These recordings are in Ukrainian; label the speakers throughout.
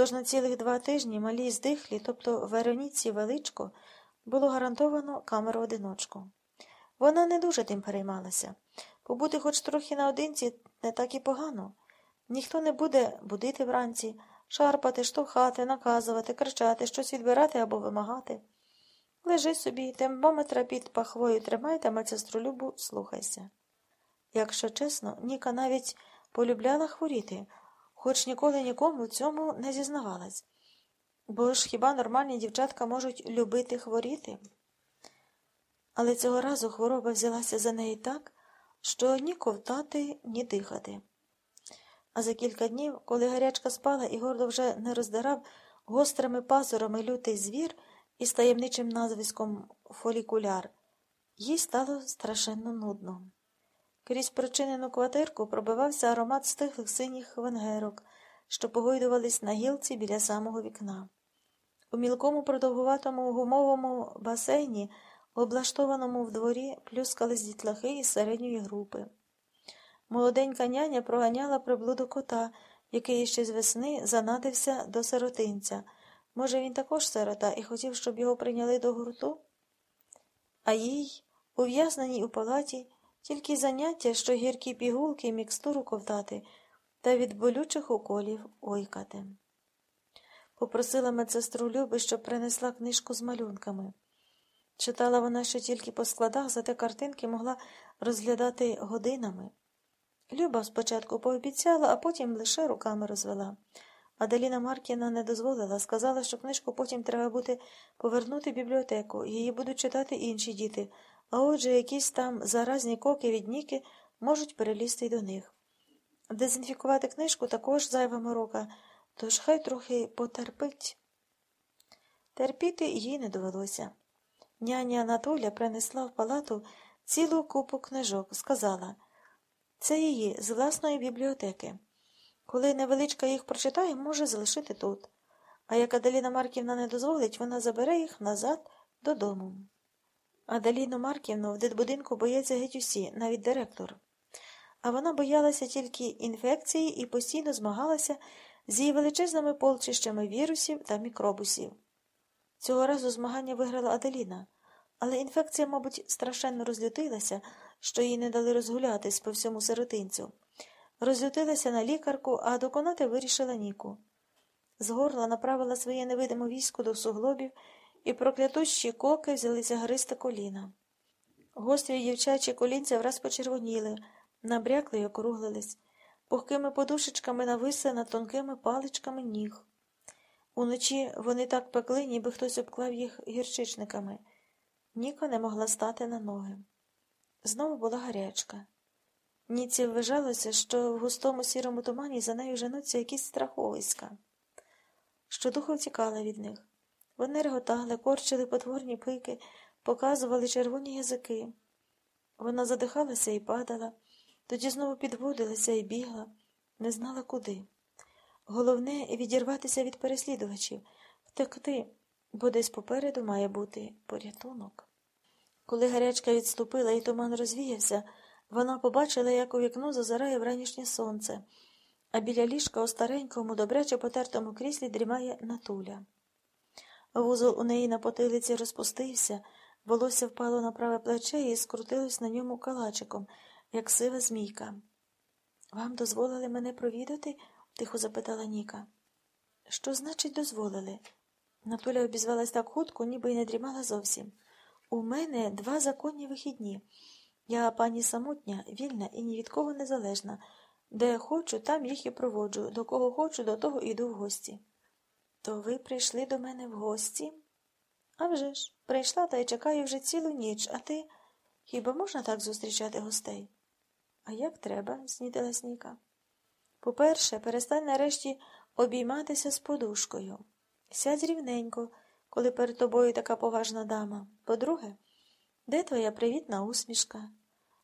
Speaker 1: Тож на цілих два тижні малій здихлі, тобто Вероніці Величко, було гарантовано камеру одиночку. Вона не дуже тим переймалася. Побути хоч трохи наодинці не так і погано. Ніхто не буде будити вранці, шарпати, штовхати, наказувати, кричати, щось відбирати або вимагати. Лежи собі, термометра під пахвою тримай та медсестру Любу слухайся. Якщо чесно, Ніка навіть полюбляла хворіти, хоч ніколи нікому цьому не зізнавалась. Бо ж хіба нормальні дівчатка можуть любити хворіти? Але цього разу хвороба взялася за неї так, що ні ковтати, ні дихати. А за кілька днів, коли гарячка спала і горло вже не роздирав гострими пазурами лютий звір із таємничим назвиськом фолікуляр, їй стало страшенно нудно. Крізь прочинену квартирку пробивався аромат стихлих синіх венгерок, що погойдувались на гілці біля самого вікна. У мілкому продовгуватому гумовому басейні, облаштованому в дворі, плюскались дітлахи із середньої групи. Молоденька няня проганяла приблуду кота, який ще з весни занадився до сиротинця. Може, він також сирота і хотів, щоб його прийняли до гурту? А їй, ув'язненій у палаті, тільки заняття, що гіркі пігулки і мікстуру ковтати, та від болючих уколів ойкати. Попросила медсестру Люби, щоб принесла книжку з малюнками. Читала вона ще тільки по складах, зате картинки могла розглядати годинами. Люба спочатку пообіцяла, а потім лише руками розвела. Аделіна Маркіна не дозволила, сказала, що книжку потім треба буде повернути в бібліотеку, її будуть читати інші діти, а отже, якісь там заразні коки від Ніки можуть перелізти й до них. Дезінфікувати книжку також зайва морока, тож хай трохи потерпить. Терпіти їй не довелося. Няня Анатоля принесла в палату цілу купу книжок, сказала це її з власної бібліотеки. Коли невеличка їх прочитає, може залишити тут. А як Аделіна Марківна не дозволить, вона забере їх назад додому. Аделіну Марківну в дитбудинку бояться геть усі, навіть директор. А вона боялася тільки інфекції і постійно змагалася з її величезними полчищами вірусів та мікробусів. Цього разу змагання виграла Аделіна, але інфекція, мабуть, страшенно розлютилася, що їй не дали розгулятись по всьому сиротинцю. Розлютилася на лікарку, а доконати вирішила Ніку. З горла направила своє невидиме військо до суглобів, і проклятущі коки взялися гристи коліна. Гострі дівчачі колінця враз почервоніли, набрякли й округлились, пухкими подушечками нависли над тонкими паличками ніг. Уночі вони так пекли, ніби хтось обклав їх гірчичниками. Ніка не могла стати на ноги. Знову була гарячка. Ніці вважалося, що в густому сірому тумані за нею женуться якісь страховиська. Щодуху втікала від них. Вони реготали, корчили потворні пики, показували червоні язики. Вона задихалася і падала, тоді знову підводилася і бігла, не знала куди. Головне відірватися від переслідувачів, втекти, бо десь попереду має бути порятунок. Коли гарячка відступила і туман розвіявся, вона побачила, як у вікно зазирає вранішнє сонце, а біля ліжка у старенькому, добряче потертому кріслі дрімає натуля. Вузол у неї на потилиці розпустився, волосся впало на праве плече і скрутилось на ньому калачиком, як сива змійка. Вам дозволили мене провідати? тихо запитала Ніка. Що значить дозволили? Натуля обізвалась так хутко, ніби й не дрімала зовсім. У мене два законні вихідні. Я пані самотня, вільна і ні від кого не залежна. Де хочу, там їх і проводжу, до кого хочу, до того іду в гості. То ви прийшли до мене в гості? «А вже ж, прийшла та й чекаю вже цілу ніч, а ти хіба можна так зустрічати гостей? А як треба? снідилась Ніка. По-перше, перестань нарешті обійматися з подушкою. Сядь рівненько, коли перед тобою така поважна дама. По-друге, де твоя привітна усмішка?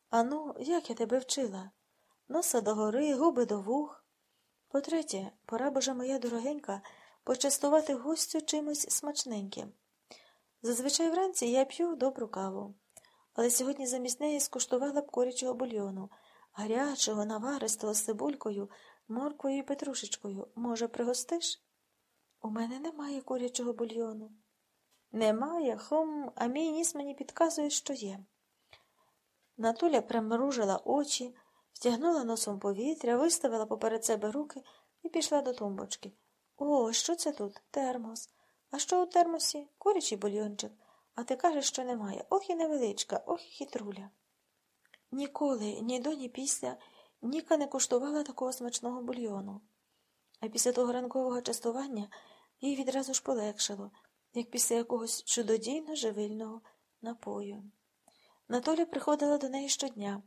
Speaker 1: Ану, як я тебе вчила? Носа догори, губи до вух. По-третє, пора божа моя дорогенька почастувати гостю чимось смачненьким. Зазвичай вранці я п'ю добру каву, але сьогодні замість неї скуштувала б корячого бульйону, гарячого, наваристого з цибулькою, морквою і петрушечкою. Може, пригостиш? У мене немає курячого бульйону. Немає, хом, а мій ніс мені підказує, що є. Натуля примружила очі, втягнула носом повітря, виставила поперед себе руки і пішла до тумбочки. О, що це тут? Термос. А що у термосі? Курячий бульйончик. А ти кажеш, що немає. Ох і невеличка, ох і хитруля. Ніколи, ні до, ні після Ніка не куштувала такого смачного бульйону. А після того ранкового частування їй відразу ж полегшало, як після якогось чудодійно живильного напою. Натоля приходила до неї щодня,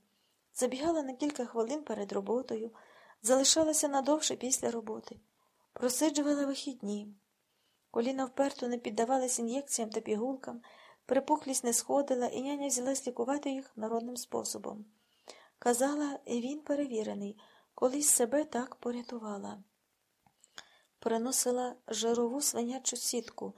Speaker 1: забігала на кілька хвилин перед роботою, залишалася надовше після роботи, просиджувала вихідні. Коліна вперто не піддавались ін'єкціям та пігулкам, припухлість не сходила, і няня взялась лікувати їх народним способом. Казала, і він перевірений, колись себе так порятувала. Приносила жирову свинячу сітку,